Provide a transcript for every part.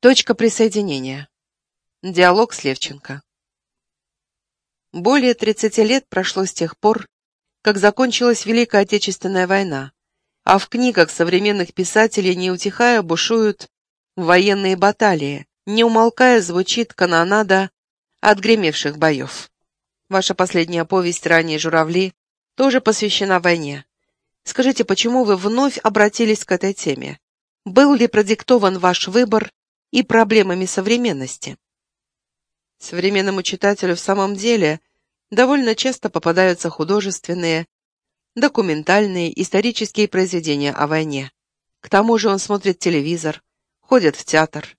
Точка присоединения. Диалог с Левченко. Более 30 лет прошло с тех пор, как закончилась Великая Отечественная война, а в книгах современных писателей не утихая бушуют военные баталии, не умолкая звучит канонада отгремевших боев. Ваша последняя повесть «Ранние журавли» тоже посвящена войне. Скажите, почему вы вновь обратились к этой теме? Был ли продиктован ваш выбор и проблемами современности. Современному читателю в самом деле довольно часто попадаются художественные, документальные, исторические произведения о войне. К тому же он смотрит телевизор, ходит в театр.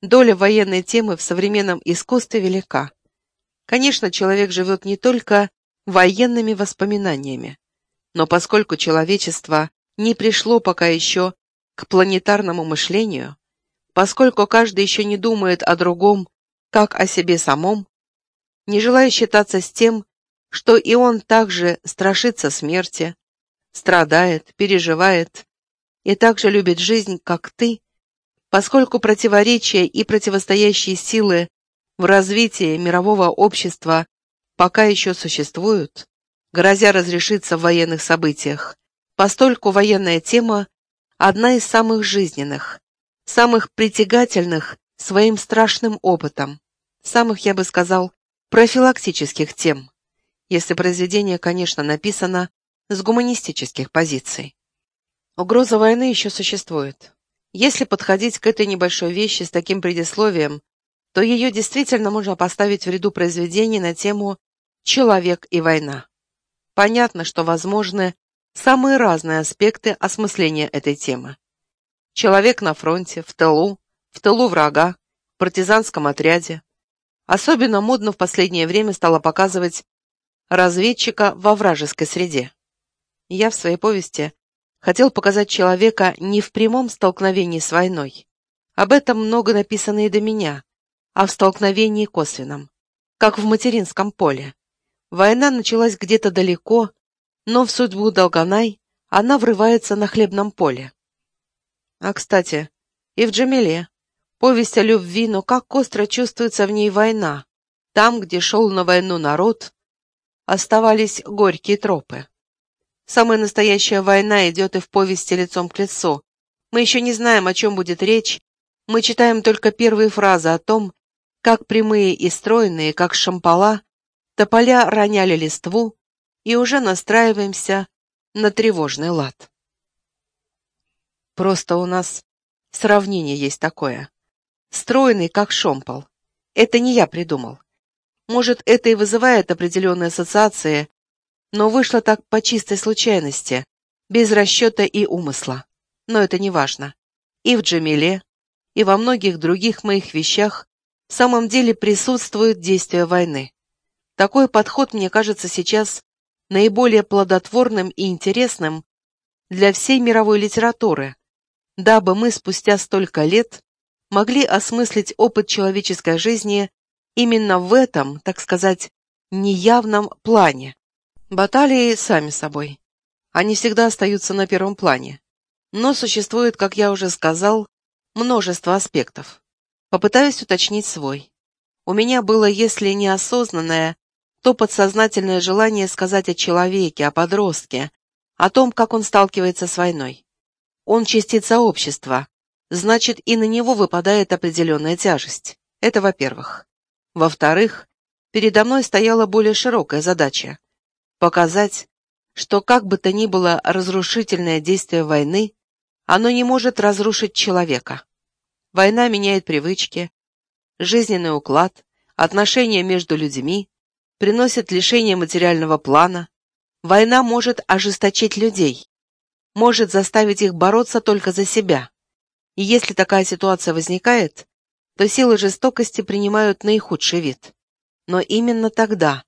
Доля военной темы в современном искусстве велика. Конечно, человек живет не только военными воспоминаниями, но поскольку человечество не пришло пока еще к планетарному мышлению, поскольку каждый еще не думает о другом, как о себе самом, не желая считаться с тем, что и он также страшится смерти, страдает, переживает и также любит жизнь, как ты, поскольку противоречия и противостоящие силы в развитии мирового общества пока еще существуют, грозя разрешиться в военных событиях, постольку военная тема одна из самых жизненных, самых притягательных своим страшным опытом, самых, я бы сказал, профилактических тем, если произведение, конечно, написано с гуманистических позиций. Угроза войны еще существует. Если подходить к этой небольшой вещи с таким предисловием, то ее действительно можно поставить в ряду произведений на тему «Человек и война». Понятно, что возможны самые разные аспекты осмысления этой темы. Человек на фронте, в тылу, в тылу врага, в партизанском отряде. Особенно модно в последнее время стало показывать разведчика во вражеской среде. Я в своей повести хотел показать человека не в прямом столкновении с войной. Об этом много написано и до меня, а в столкновении косвенном, как в материнском поле. Война началась где-то далеко, но в судьбу Долганай она врывается на хлебном поле. А, кстати, и в Джамиле. Повесть о любви, но как остро чувствуется в ней война. Там, где шел на войну народ, оставались горькие тропы. Самая настоящая война идет и в повести лицом к лицу. Мы еще не знаем, о чем будет речь, мы читаем только первые фразы о том, как прямые и стройные, как шампала, тополя роняли листву, и уже настраиваемся на тревожный лад. Просто у нас сравнение есть такое. Стройный, как шомпол. Это не я придумал. Может, это и вызывает определенные ассоциации, но вышло так по чистой случайности, без расчета и умысла. Но это не важно. И в Джамиле, и во многих других моих вещах в самом деле присутствует действие войны. Такой подход, мне кажется, сейчас наиболее плодотворным и интересным для всей мировой литературы, дабы мы спустя столько лет могли осмыслить опыт человеческой жизни именно в этом, так сказать, неявном плане. Баталии сами собой. Они всегда остаются на первом плане. Но существует, как я уже сказал, множество аспектов. Попытаюсь уточнить свой. У меня было, если неосознанное, то подсознательное желание сказать о человеке, о подростке, о том, как он сталкивается с войной. Он частица общества, значит, и на него выпадает определенная тяжесть. Это во-первых. Во-вторых, передо мной стояла более широкая задача – показать, что как бы то ни было разрушительное действие войны, оно не может разрушить человека. Война меняет привычки, жизненный уклад, отношения между людьми, приносит лишение материального плана. Война может ожесточить людей, может заставить их бороться только за себя. И если такая ситуация возникает, то силы жестокости принимают наихудший вид. Но именно тогда,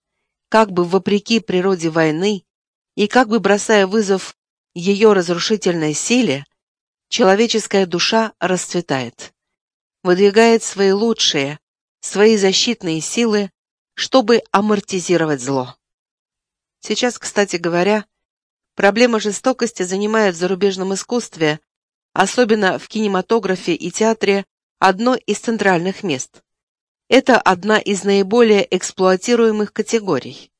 как бы вопреки природе войны и как бы бросая вызов ее разрушительной силе, человеческая душа расцветает, выдвигает свои лучшие, свои защитные силы, чтобы амортизировать зло. Сейчас, кстати говоря, Проблема жестокости занимает в зарубежном искусстве, особенно в кинематографе и театре, одно из центральных мест. Это одна из наиболее эксплуатируемых категорий.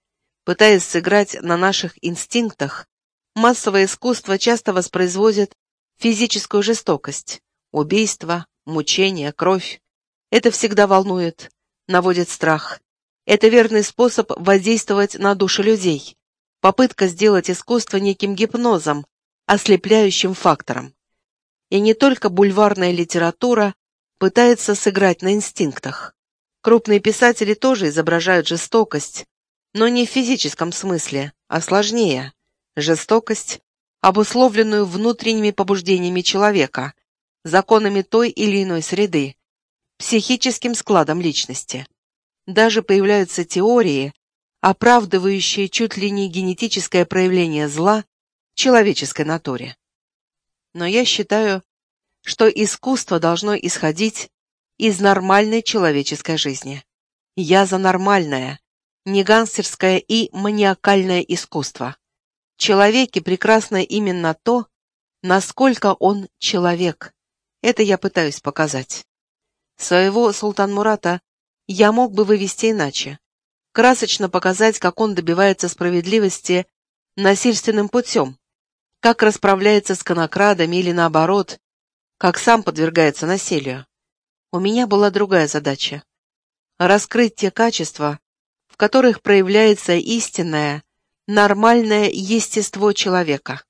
Пытаясь сыграть на наших инстинктах, массовое искусство часто воспроизводит физическую жестокость, убийство, мучение, кровь. Это всегда волнует, наводит страх. Это верный способ воздействовать на души людей. Попытка сделать искусство неким гипнозом, ослепляющим фактором. И не только бульварная литература пытается сыграть на инстинктах. Крупные писатели тоже изображают жестокость, но не в физическом смысле, а сложнее. Жестокость, обусловленную внутренними побуждениями человека, законами той или иной среды, психическим складом личности. Даже появляются теории, оправдывающие чуть ли не генетическое проявление зла человеческой натуре. Но я считаю, что искусство должно исходить из нормальной человеческой жизни. Я за нормальное, не гангстерское и маниакальное искусство. Человеке прекрасно именно то, насколько он человек. Это я пытаюсь показать. Своего Султан Мурата я мог бы вывести иначе. Красочно показать, как он добивается справедливости насильственным путем, как расправляется с конокрадами или наоборот, как сам подвергается насилию. У меня была другая задача — раскрыть те качества, в которых проявляется истинное, нормальное естество человека.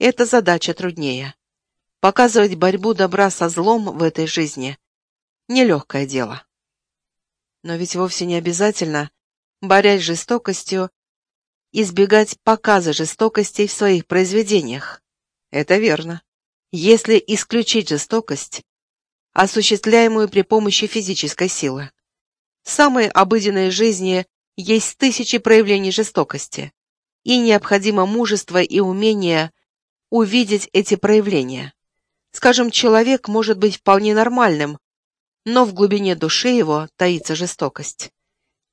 Эта задача труднее. Показывать борьбу добра со злом в этой жизни – нелегкое дело. Но ведь вовсе не обязательно, борясь с жестокостью, избегать показа жестокости в своих произведениях. Это верно. Если исключить жестокость, осуществляемую при помощи физической силы. В самой обыденной жизни есть тысячи проявлений жестокости, и необходимо мужество и умение увидеть эти проявления. Скажем, человек может быть вполне нормальным, но в глубине души его таится жестокость.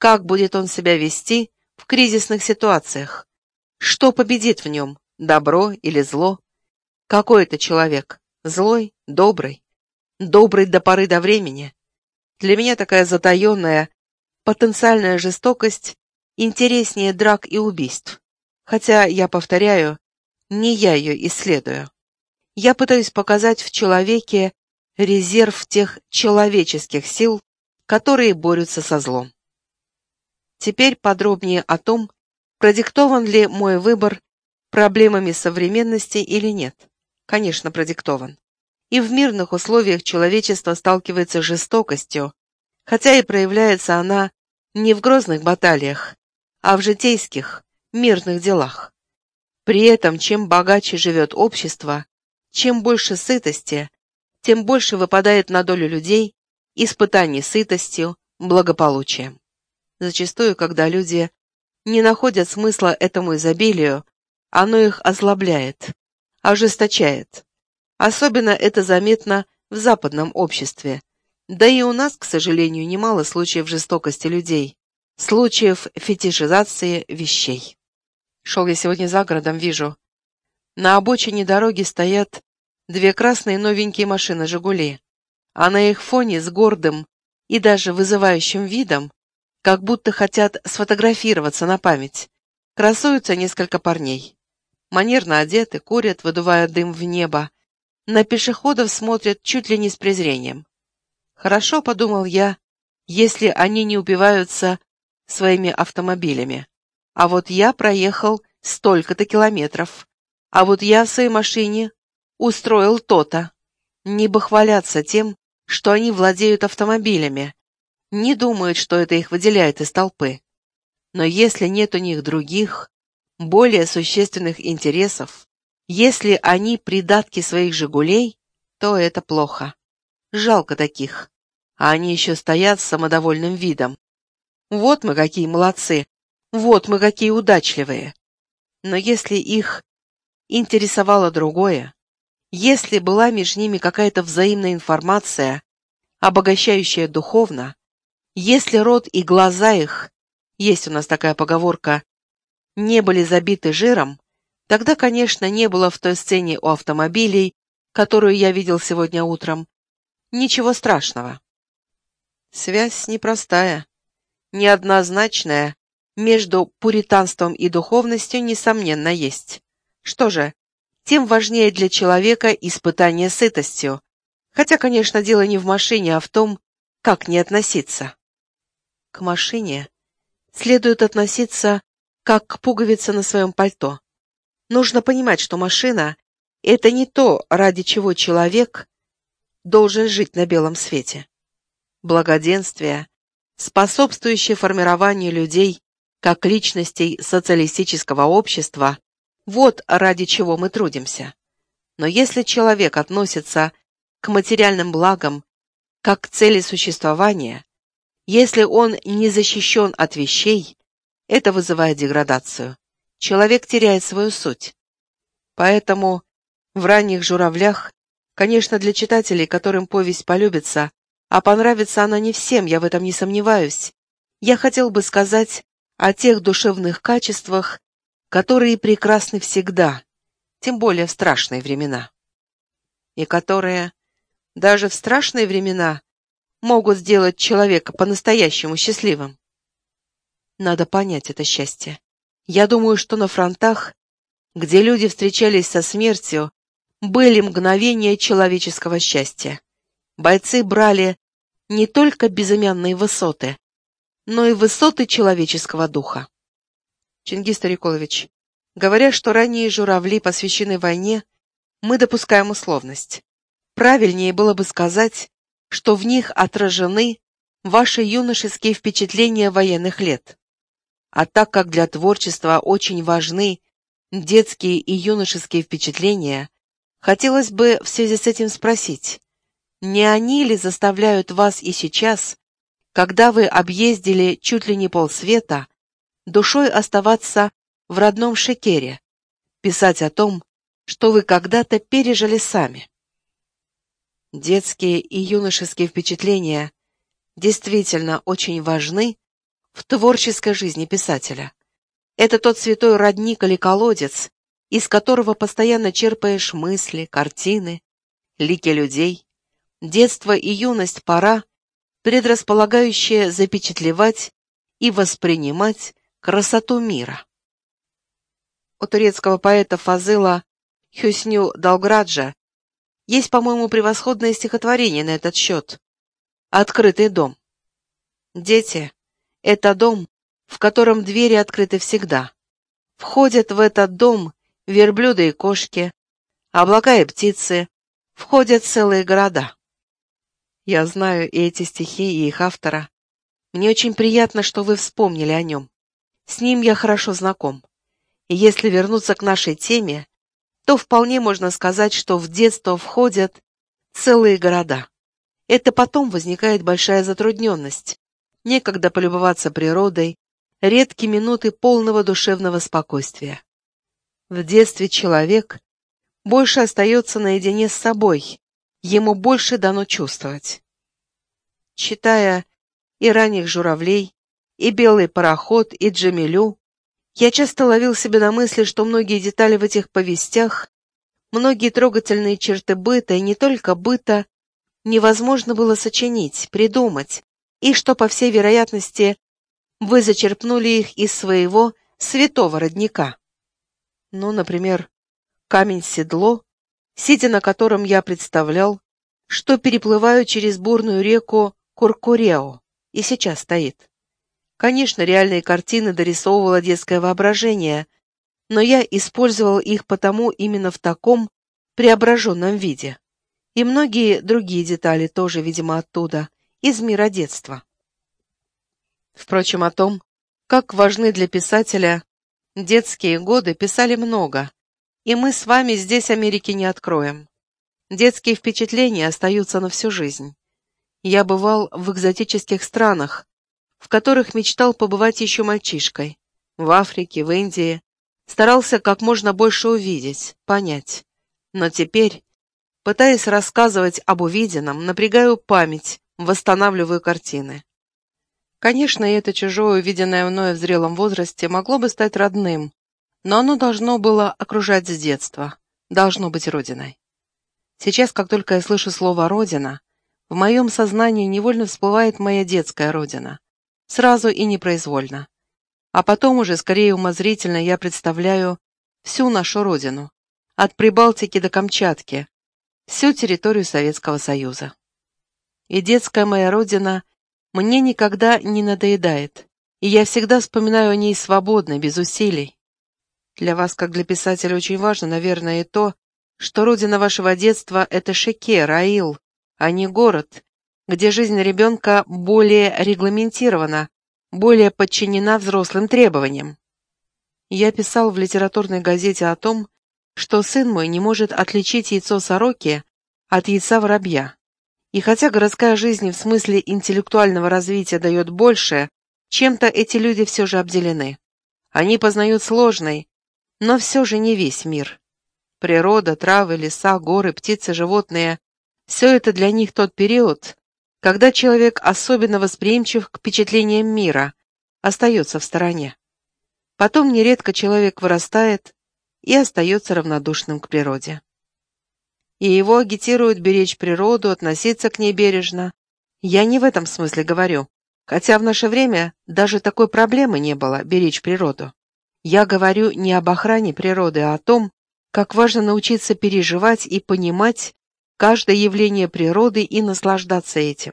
Как будет он себя вести в кризисных ситуациях? Что победит в нем, добро или зло? Какой это человек? Злой? Добрый? Добрый до поры до времени? Для меня такая затаенная, потенциальная жестокость интереснее драк и убийств. Хотя, я повторяю, не я ее исследую. Я пытаюсь показать в человеке резерв тех человеческих сил, которые борются со злом. Теперь подробнее о том, продиктован ли мой выбор проблемами современности или нет. Конечно, продиктован. И в мирных условиях человечество сталкивается с жестокостью, хотя и проявляется она не в грозных баталиях, а в житейских, мирных делах. При этом, чем богаче живет общество, чем больше сытости, тем больше выпадает на долю людей испытаний сытостью, благополучием. Зачастую, когда люди не находят смысла этому изобилию, оно их озлобляет, ожесточает. Особенно это заметно в западном обществе, да и у нас, к сожалению, немало случаев жестокости людей, случаев фетишизации вещей. Шел я сегодня за городом, вижу. На обочине дороги стоят две красные новенькие машины «Жигули», а на их фоне с гордым и даже вызывающим видом, как будто хотят сфотографироваться на память, красуются несколько парней. Манерно одеты, курят, выдувая дым в небо, на пешеходов смотрят чуть ли не с презрением. Хорошо, подумал я, если они не убиваются своими автомобилями. А вот я проехал столько-то километров. А вот я в своей машине устроил то-то. Не бы хваляться тем, что они владеют автомобилями. Не думают, что это их выделяет из толпы. Но если нет у них других, более существенных интересов, если они придатки своих «Жигулей», то это плохо. Жалко таких а они еще стоят с самодовольным видом. Вот мы какие молодцы, вот мы какие удачливые. Но если их интересовало другое, если была между ними какая-то взаимная информация, обогащающая духовно, если рот и глаза их, есть у нас такая поговорка, не были забиты жиром, тогда, конечно, не было в той сцене у автомобилей, которую я видел сегодня утром, Ничего страшного. Связь непростая, неоднозначная, между пуританством и духовностью, несомненно, есть. Что же, тем важнее для человека испытание сытостью, хотя, конечно, дело не в машине, а в том, как не относиться. К машине следует относиться как к пуговице на своем пальто. Нужно понимать, что машина — это не то, ради чего человек должен жить на белом свете. Благоденствие, способствующее формированию людей как личностей социалистического общества, вот ради чего мы трудимся. Но если человек относится к материальным благам как к цели существования, если он не защищен от вещей, это вызывает деградацию. Человек теряет свою суть. Поэтому в ранних «Журавлях», конечно, для читателей, которым повесть полюбится, а понравится она не всем, я в этом не сомневаюсь, я хотел бы сказать о тех душевных качествах, которые прекрасны всегда, тем более в страшные времена, и которые даже в страшные времена могут сделать человека по-настоящему счастливым. Надо понять это счастье. Я думаю, что на фронтах, где люди встречались со смертью, были мгновения человеческого счастья. Бойцы брали не только безымянные высоты, но и высоты человеческого духа. Чингис Стариколович, говоря, что ранние журавли посвящены войне, мы допускаем условность. Правильнее было бы сказать, что в них отражены ваши юношеские впечатления военных лет. А так как для творчества очень важны детские и юношеские впечатления, хотелось бы в связи с этим спросить, не они ли заставляют вас и сейчас, когда вы объездили чуть ли не полсвета, душой оставаться в родном Шекере, писать о том, что вы когда-то пережили сами? Детские и юношеские впечатления действительно очень важны в творческой жизни писателя. Это тот святой родник или колодец, из которого постоянно черпаешь мысли, картины, лики людей. Детство и юность – пора, предрасполагающая запечатлевать и воспринимать красоту мира. У турецкого поэта Фазыла Хюсню Далграджа есть, по-моему, превосходное стихотворение на этот счет. «Открытый дом». Дети это дом, в котором двери открыты всегда. Входят в этот дом верблюды и кошки, облака и птицы, входят целые города. Я знаю и эти стихи, и их автора. Мне очень приятно, что вы вспомнили о нем. С ним я хорошо знаком. И если вернуться к нашей теме, то вполне можно сказать, что в детство входят целые города. Это потом возникает большая затрудненность некогда полюбоваться природой, редкие минуты полного душевного спокойствия. В детстве человек больше остается наедине с собой, ему больше дано чувствовать. Читая и ранних журавлей, и белый пароход, и Джамилю, я часто ловил себя на мысли, что многие детали в этих повестях, многие трогательные черты быта, и не только быта, невозможно было сочинить, придумать, и что, по всей вероятности, вы зачерпнули их из своего святого родника. Ну, например, камень-седло, сидя на котором я представлял, что переплываю через бурную реку Куркурео, и сейчас стоит. Конечно, реальные картины дорисовывало детское воображение, но я использовал их потому именно в таком преображенном виде. И многие другие детали тоже, видимо, оттуда – из мира детства. Впрочем, о том, как важны для писателя детские годы, писали много, и мы с вами здесь Америки не откроем. Детские впечатления остаются на всю жизнь. Я бывал в экзотических странах, в которых мечтал побывать еще мальчишкой. В Африке, в Индии. Старался как можно больше увидеть, понять. Но теперь, пытаясь рассказывать об увиденном, напрягаю память, восстанавливаю картины. Конечно, и это чужое, увиденное мною в зрелом возрасте, могло бы стать родным, но оно должно было окружать с детства, должно быть родиной. Сейчас, как только я слышу слово «родина», в моем сознании невольно всплывает моя детская родина. Сразу и непроизвольно. А потом уже, скорее умозрительно, я представляю всю нашу родину. От Прибалтики до Камчатки. Всю территорию Советского Союза. И детская моя родина мне никогда не надоедает. И я всегда вспоминаю о ней свободно, без усилий. Для вас, как для писателя, очень важно, наверное, и то, что родина вашего детства — это Шеке, Раил, а не город, где жизнь ребенка более регламентирована, более подчинена взрослым требованиям. Я писал в литературной газете о том, что сын мой не может отличить яйцо сороки от яйца воробья. И хотя городская жизнь в смысле интеллектуального развития дает больше, чем-то эти люди все же обделены. Они познают сложный, но все же не весь мир. Природа, травы, леса, горы, птицы, животные все это для них тот период, когда человек особенно восприимчив к впечатлениям мира, остается в стороне. Потом нередко человек вырастает и остается равнодушным к природе. И его агитируют беречь природу, относиться к ней бережно. Я не в этом смысле говорю, хотя в наше время даже такой проблемы не было – беречь природу. Я говорю не об охране природы, а о том, как важно научиться переживать и понимать каждое явление природы и наслаждаться этим.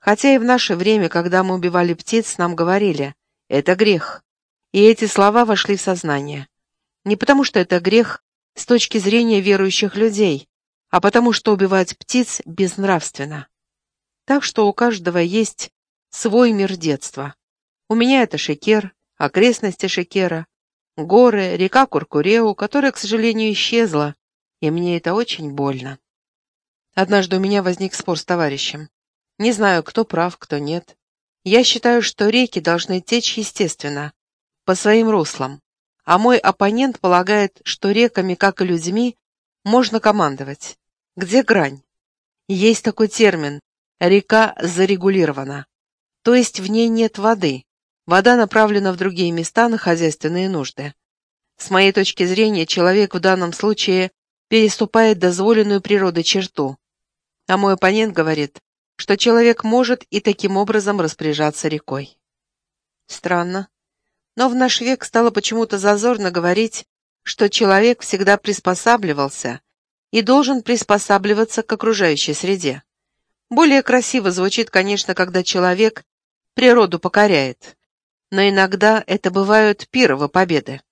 Хотя и в наше время, когда мы убивали птиц, нам говорили «это грех». И эти слова вошли в сознание. Не потому что это грех с точки зрения верующих людей, а потому что убивать птиц безнравственно. Так что у каждого есть свой мир детства. У меня это Шекер, окрестности Шекера, горы, река Куркуреу, которая, к сожалению, исчезла, и мне это очень больно. Однажды у меня возник спор с товарищем. Не знаю, кто прав, кто нет. Я считаю, что реки должны течь естественно, по своим руслам, а мой оппонент полагает, что реками, как и людьми, можно командовать. Где грань? Есть такой термин «река зарегулирована», то есть в ней нет воды, вода направлена в другие места на хозяйственные нужды. С моей точки зрения, человек в данном случае переступает дозволенную природой черту, а мой оппонент говорит, что человек может и таким образом распоряжаться рекой. Странно. Но в наш век стало почему-то зазорно говорить, что человек всегда приспосабливался и должен приспосабливаться к окружающей среде. Более красиво звучит, конечно, когда человек природу покоряет. Но иногда это бывают пировы победы.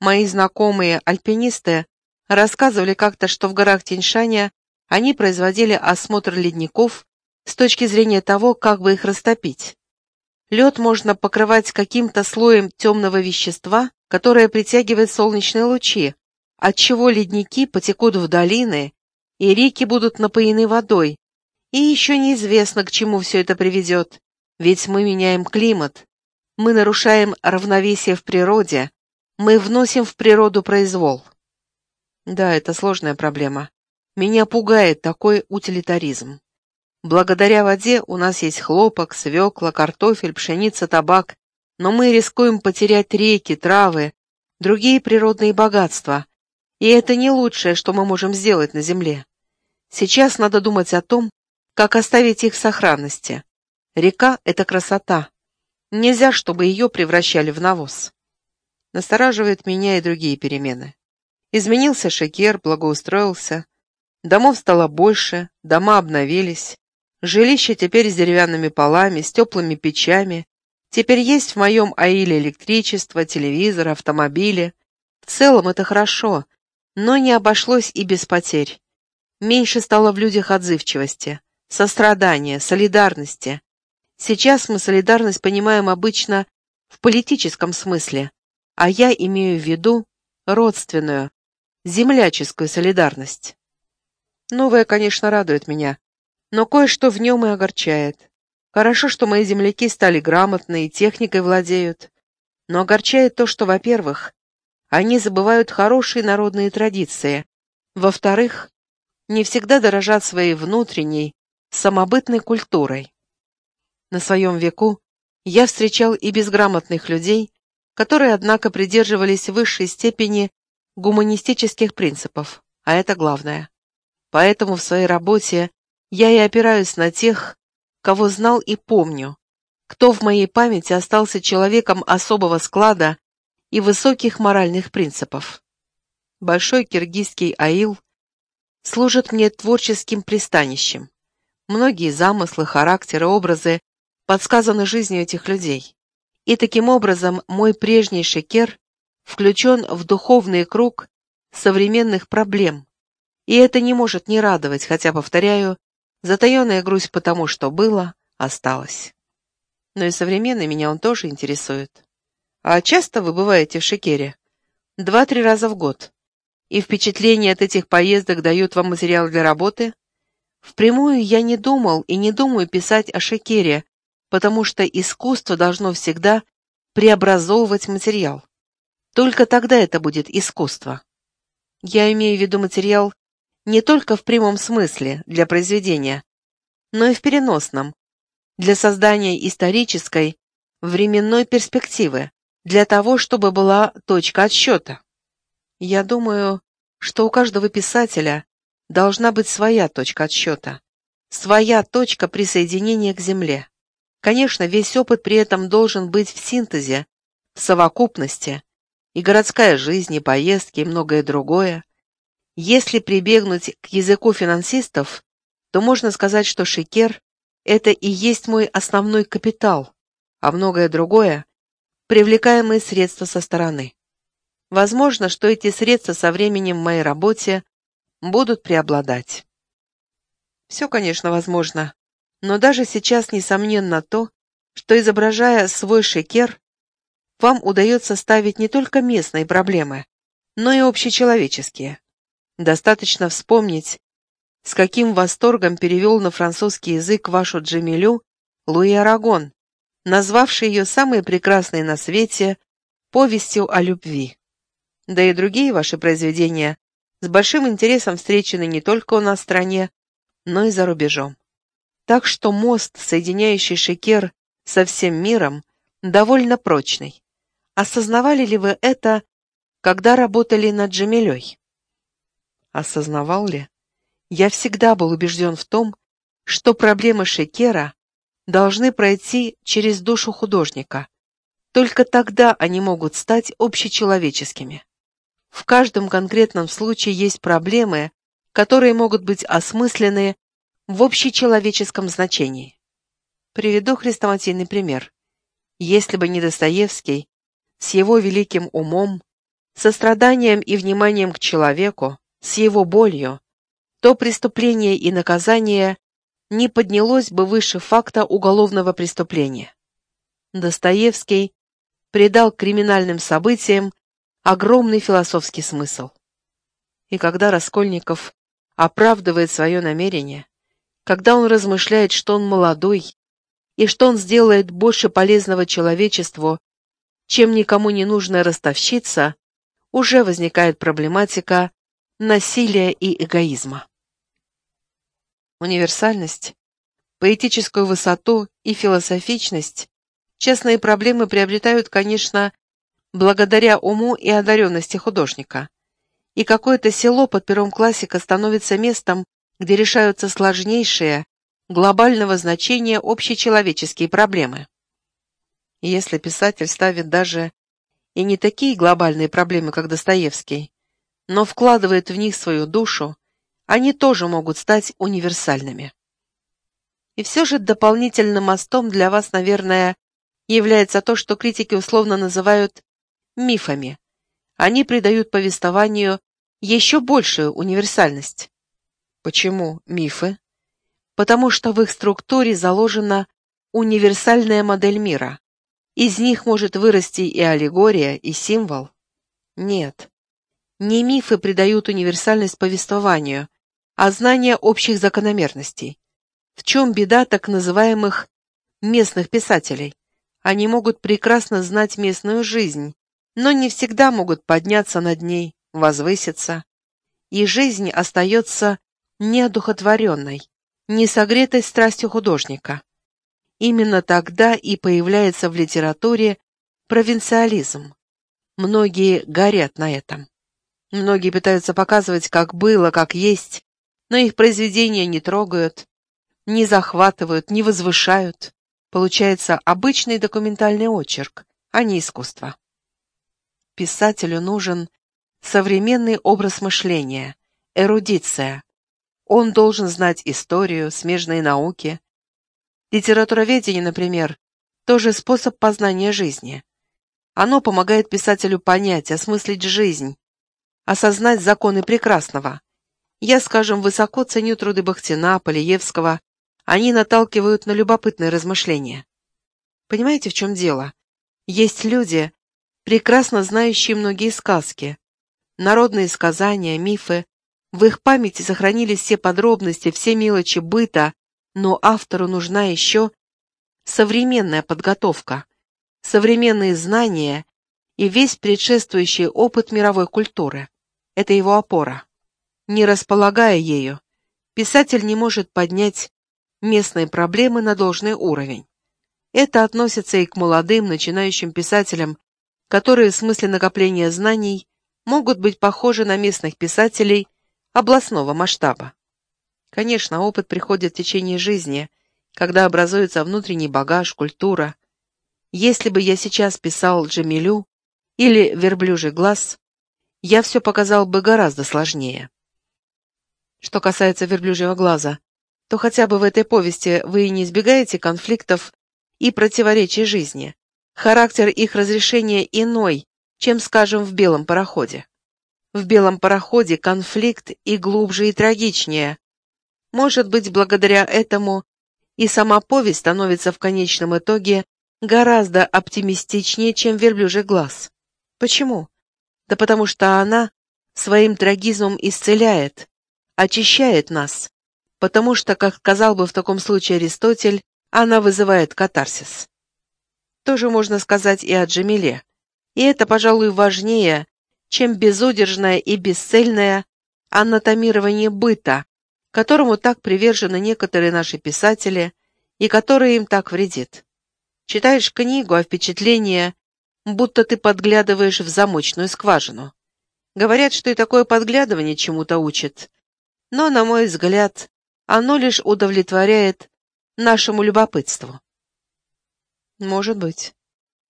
Мои знакомые альпинисты рассказывали как-то, что в горах Тиньшаня они производили осмотр ледников с точки зрения того, как бы их растопить. Лед можно покрывать каким-то слоем темного вещества, которое притягивает солнечные лучи, отчего ледники потекут в долины, и реки будут напоены водой. И еще неизвестно, к чему все это приведет, ведь мы меняем климат, мы нарушаем равновесие в природе, мы вносим в природу произвол. Да, это сложная проблема. Меня пугает такой утилитаризм. Благодаря воде у нас есть хлопок, свекла, картофель, пшеница, табак, но мы рискуем потерять реки, травы, другие природные богатства, и это не лучшее, что мы можем сделать на Земле. Сейчас надо думать о том, как оставить их в сохранности. Река — это красота. Нельзя, чтобы ее превращали в навоз. Настораживают меня и другие перемены. Изменился Шекер, благоустроился, Домов стало больше, дома обновились. Жилище теперь с деревянными полами, с теплыми печами. Теперь есть в моем Аиле электричество, телевизор, автомобили. В целом это хорошо, но не обошлось и без потерь. Меньше стало в людях отзывчивости, сострадания, солидарности. Сейчас мы солидарность понимаем обычно в политическом смысле, а я имею в виду родственную, земляческую солидарность. Новое, конечно, радует меня, но кое-что в нем и огорчает. Хорошо, что мои земляки стали грамотны и техникой владеют, но огорчает то, что, во-первых, они забывают хорошие народные традиции, во-вторых, не всегда дорожат своей внутренней, самобытной культурой. На своем веку я встречал и безграмотных людей, которые, однако, придерживались высшей степени гуманистических принципов, а это главное. Поэтому в своей работе я и опираюсь на тех, кого знал и помню, кто в моей памяти остался человеком особого склада и высоких моральных принципов. Большой киргизский аил служит мне творческим пристанищем. Многие замыслы, характеры, образы подсказаны жизнью этих людей. И таким образом мой прежний шекер включен в духовный круг современных проблем. И это не может не радовать, хотя, повторяю, затаенная грусть потому, что было, осталась. Но и современный меня он тоже интересует. А часто вы бываете в Шекере? Два-три раза в год. И впечатления от этих поездок дают вам материал для работы? Впрямую я не думал и не думаю писать о Шекере, потому что искусство должно всегда преобразовывать материал. Только тогда это будет искусство. Я имею в виду материал не только в прямом смысле для произведения, но и в переносном, для создания исторической, временной перспективы, для того, чтобы была точка отсчета. Я думаю, что у каждого писателя должна быть своя точка отсчета, своя точка присоединения к Земле. Конечно, весь опыт при этом должен быть в синтезе, в совокупности, и городская жизнь, и поездки, и многое другое. Если прибегнуть к языку финансистов, то можно сказать, что Шикер – это и есть мой основной капитал, а многое другое – привлекаемые средства со стороны. Возможно, что эти средства со временем в моей работе будут преобладать. Все, конечно, возможно, но даже сейчас несомненно то, что, изображая свой шекер, вам удается ставить не только местные проблемы, но и общечеловеческие. Достаточно вспомнить, с каким восторгом перевел на французский язык вашу Джемилю Луи Арагон, назвавший ее самой прекрасной на свете повестью о любви да и другие ваши произведения с большим интересом встречены не только у нас в стране, но и за рубежом. Так что мост, соединяющий Шекер со всем миром, довольно прочный. Осознавали ли вы это, когда работали над Джамилей? Осознавал ли? Я всегда был убежден в том, что проблемы Шекера должны пройти через душу художника. Только тогда они могут стать общечеловеческими. В каждом конкретном случае есть проблемы, которые могут быть осмыслены в общечеловеческом значении. Приведу хрестоматийный пример. Если бы не Достоевский, с его великим умом, состраданием и вниманием к человеку, с его болью, то преступление и наказание не поднялось бы выше факта уголовного преступления. Достоевский придал криминальным событиям огромный философский смысл. И когда Раскольников оправдывает свое намерение, когда он размышляет, что он молодой и что он сделает больше полезного человечеству, чем никому не нужная ростовщица, уже возникает проблематика насилия и эгоизма. Универсальность, поэтическую высоту и философичность частные проблемы приобретают, конечно, благодаря уму и одаренности художника. И какое-то село под пером классика становится местом, где решаются сложнейшие, глобального значения общечеловеческие проблемы. Если писатель ставит даже и не такие глобальные проблемы, как Достоевский, но вкладывает в них свою душу, они тоже могут стать универсальными. И все же дополнительным мостом для вас, наверное, является то, что критики условно называют мифами. Они придают повествованию еще большую универсальность. Почему мифы? Потому что в их структуре заложена универсальная модель мира. Из них может вырасти и аллегория, и символ. Нет. Не мифы придают универсальность повествованию, а знание общих закономерностей. В чем беда так называемых местных писателей? Они могут прекрасно знать местную жизнь, но не всегда могут подняться над ней, возвыситься. И жизнь остается неодухотворенной, не согретой страстью художника. Именно тогда и появляется в литературе провинциализм. Многие горят на этом. Многие пытаются показывать, как было, как есть, но их произведения не трогают, не захватывают, не возвышают. Получается обычный документальный очерк, а не искусство. Писателю нужен современный образ мышления, эрудиция. Он должен знать историю, смежные науки. Литературоведение, например, тоже способ познания жизни. Оно помогает писателю понять, осмыслить жизнь, осознать законы прекрасного. Я, скажем, высоко ценю труды Бахтина, Полиевского. Они наталкивают на любопытные размышления. Понимаете, в чем дело? Есть люди, прекрасно знающие многие сказки, народные сказания, мифы. В их памяти сохранились все подробности, все мелочи быта, но автору нужна еще современная подготовка, современные знания и весь предшествующий опыт мировой культуры. Это его опора. Не располагая ею, писатель не может поднять местные проблемы на должный уровень. Это относится и к молодым, начинающим писателям, которые в смысле накопления знаний могут быть похожи на местных писателей областного масштаба. Конечно, опыт приходит в течение жизни, когда образуется внутренний багаж, культура. Если бы я сейчас писал Джамилю или Верблюжий глаз, я все показал бы гораздо сложнее. Что касается Верблюжьего глаза, то хотя бы в этой повести вы и не избегаете конфликтов и противоречий жизни. Характер их разрешения иной, чем, скажем, в «Белом пароходе». В «Белом пароходе» конфликт и глубже, и трагичнее. Может быть, благодаря этому и сама повесть становится в конечном итоге гораздо оптимистичнее, чем «Верблюжий глаз». Почему? Да потому что она своим трагизмом исцеляет, очищает нас, потому что, как сказал бы в таком случае Аристотель, она вызывает катарсис. Тоже можно сказать и о Джамиле. И это, пожалуй, важнее, чем безудержное и бесцельное анатомирование быта, которому так привержены некоторые наши писатели и которое им так вредит. Читаешь книгу, а впечатление, будто ты подглядываешь в замочную скважину. Говорят, что и такое подглядывание чему-то учит. Но, на мой взгляд, оно лишь удовлетворяет нашему любопытству. Может быть.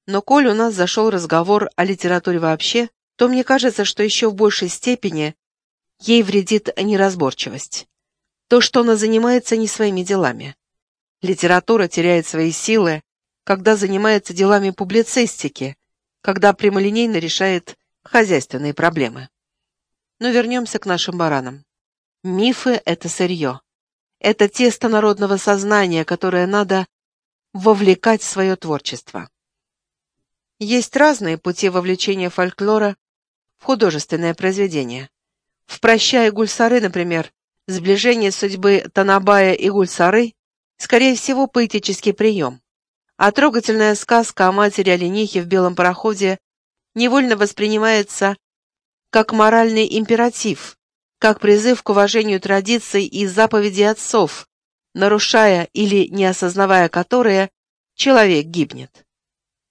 Но коль у нас зашел разговор о литературе вообще, то мне кажется, что еще в большей степени ей вредит неразборчивость. То, что она занимается не своими делами. Литература теряет свои силы, когда занимается делами публицистики, когда прямолинейно решает хозяйственные проблемы. Но вернемся к нашим баранам. Мифы — это сырье. Это тесто народного сознания, которое надо вовлекать в свое творчество. Есть разные пути вовлечения фольклора в художественное произведение. В «Прощай, Гульсары», например, сближение судьбы Танабая и Гульсары, скорее всего, поэтический прием. А трогательная сказка о матери оленихи в белом пароходе невольно воспринимается как моральный императив, как призыв к уважению традиций и заповедей отцов, нарушая или не осознавая которые, человек гибнет.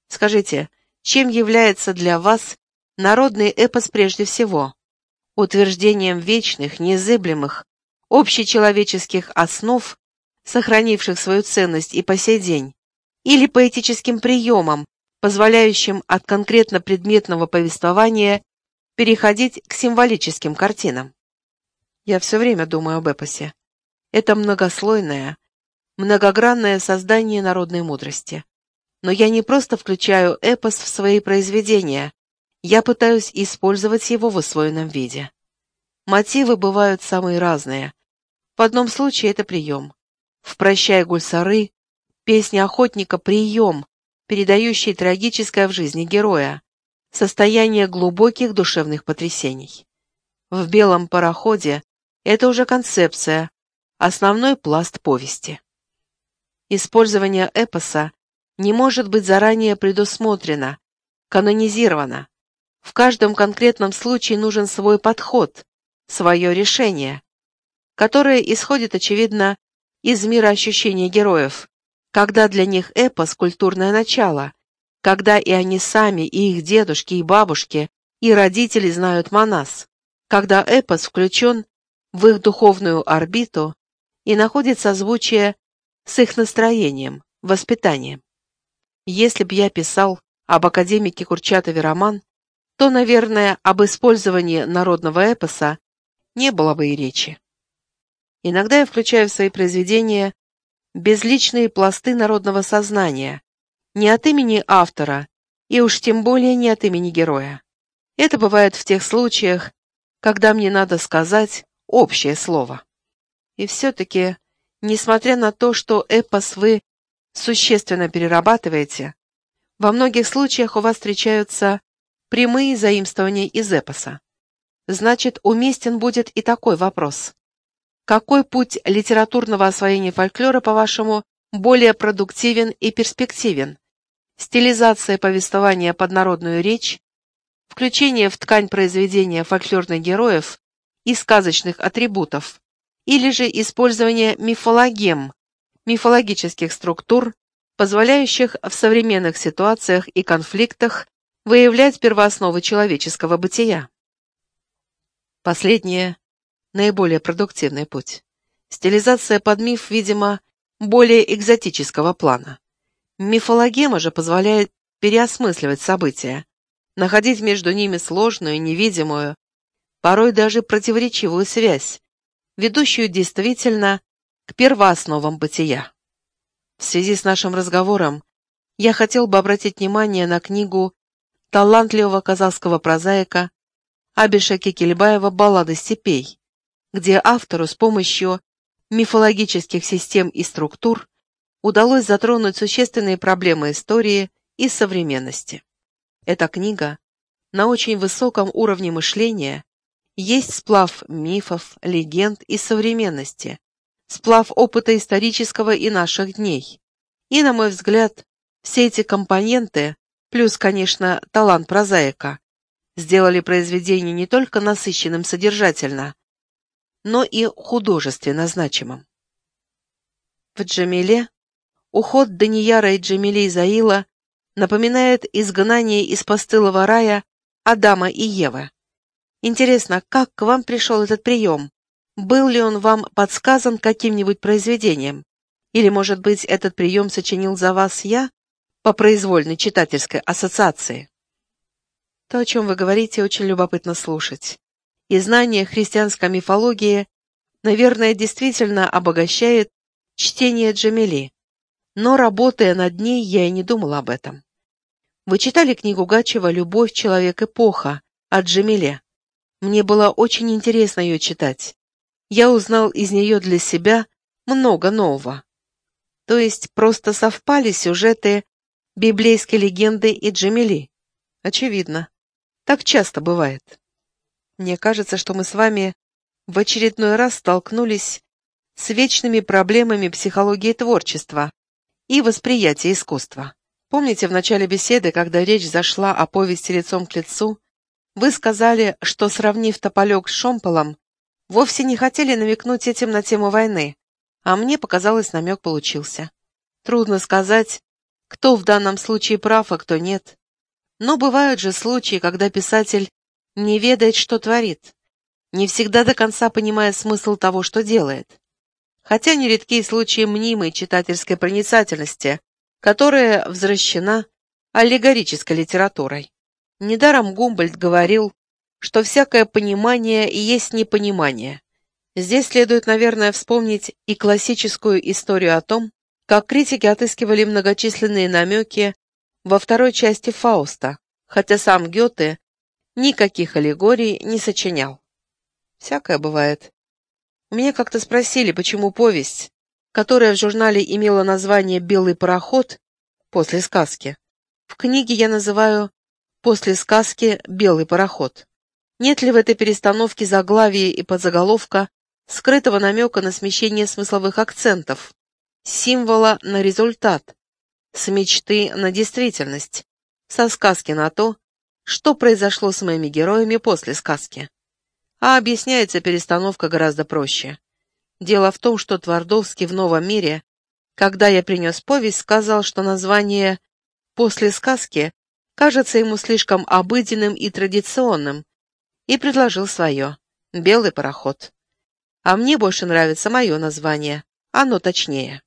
Скажите, чем является для вас народный эпос прежде всего? Утверждением вечных, незыблемых, общечеловеческих основ, сохранивших свою ценность и по сей день, или поэтическим приемом, позволяющим от конкретно предметного повествования переходить к символическим картинам. Я все время думаю об эпосе. Это многослойное, многогранное создание народной мудрости. Но я не просто включаю эпос в свои произведения, я пытаюсь использовать его в усвоенном виде. Мотивы бывают самые разные. В одном случае это прием. В «Прощай, Гульсары» песня охотника «Прием», передающий трагическое в жизни героя, состояние глубоких душевных потрясений. В «Белом пароходе» это уже концепция, основной пласт повести. Использование эпоса не может быть заранее предусмотрено, канонизировано. В каждом конкретном случае нужен свой подход, свое решение, которое исходит, очевидно, из мира ощущения героев, когда для них эпос – культурное начало, когда и они сами, и их дедушки, и бабушки, и родители знают Манас, когда эпос включен в их духовную орбиту и находит созвучие с их настроением, воспитанием. Если б я писал об академике Курчатове роман, то, наверное, об использовании народного эпоса не было бы и речи. Иногда я включаю в свои произведения безличные пласты народного сознания, не от имени автора, и уж тем более не от имени героя. Это бывает в тех случаях, когда мне надо сказать общее слово. И все-таки, несмотря на то, что эпос вы существенно перерабатываете, во многих случаях у вас встречаются прямые заимствования из эпоса. Значит, уместен будет и такой вопрос. Какой путь литературного освоения фольклора, по-вашему, более продуктивен и перспективен? Стилизация повествования под народную речь, включение в ткань произведения фольклорных героев и сказочных атрибутов, или же использование мифологем, мифологических структур, позволяющих в современных ситуациях и конфликтах выявлять первоосновы человеческого бытия. Последнее наиболее продуктивный путь. Стилизация под миф, видимо, более экзотического плана. Мифологема же позволяет переосмысливать события, находить между ними сложную, невидимую, порой даже противоречивую связь, ведущую действительно к первоосновам бытия. В связи с нашим разговором я хотел бы обратить внимание на книгу талантливого казахского прозаика Абиша Кекельбаева «Баллады степей», где автору с помощью мифологических систем и структур удалось затронуть существенные проблемы истории и современности. Эта книга на очень высоком уровне мышления есть сплав мифов, легенд и современности, сплав опыта исторического и наших дней. И, на мой взгляд, все эти компоненты, плюс, конечно, талант прозаика, сделали произведение не только насыщенным содержательно, но и художественно значимым. В Джамиле уход Данияра и Джамили Заила напоминает изгнание из постылого рая Адама и Евы. Интересно, как к вам пришел этот прием? Был ли он вам подсказан каким-нибудь произведением? Или, может быть, этот прием сочинил за вас я по произвольной читательской ассоциации? То, о чем вы говорите, очень любопытно слушать и знание христианской мифологии, наверное, действительно обогащает чтение Джамили. Но, работая над ней, я и не думала об этом. Вы читали книгу Гачева «Любовь, человек, эпоха» о Джамиле. Мне было очень интересно ее читать. Я узнал из нее для себя много нового. То есть просто совпали сюжеты библейской легенды и Джамили. Очевидно. Так часто бывает. Мне кажется, что мы с вами в очередной раз столкнулись с вечными проблемами психологии творчества и восприятия искусства. Помните, в начале беседы, когда речь зашла о повести «Лицом к лицу», вы сказали, что, сравнив Тополек с Шомполом, вовсе не хотели намекнуть этим на тему войны, а мне показалось, намек получился. Трудно сказать, кто в данном случае прав, а кто нет. Но бывают же случаи, когда писатель не ведает, что творит, не всегда до конца понимая смысл того, что делает. Хотя нередки случаи мнимой читательской проницательности, которая возвращена аллегорической литературой. Недаром Гумбольд говорил, что всякое понимание и есть непонимание. Здесь следует, наверное, вспомнить и классическую историю о том, как критики отыскивали многочисленные намеки во второй части Фауста, хотя сам Гёте никаких аллегорий не сочинял. Всякое бывает. У меня как-то спросили, почему повесть, которая в журнале имела название «Белый пароход» после сказки, в книге я называю «После сказки Белый пароход». Нет ли в этой перестановке заглавия и подзаголовка скрытого намека на смещение смысловых акцентов, символа на результат, с мечты на действительность, со сказки на то, что произошло с моими героями после сказки. А объясняется перестановка гораздо проще. Дело в том, что Твардовский в «Новом мире», когда я принес повесть, сказал, что название «после сказки» кажется ему слишком обыденным и традиционным, и предложил свое «Белый пароход». А мне больше нравится мое название. Оно точнее.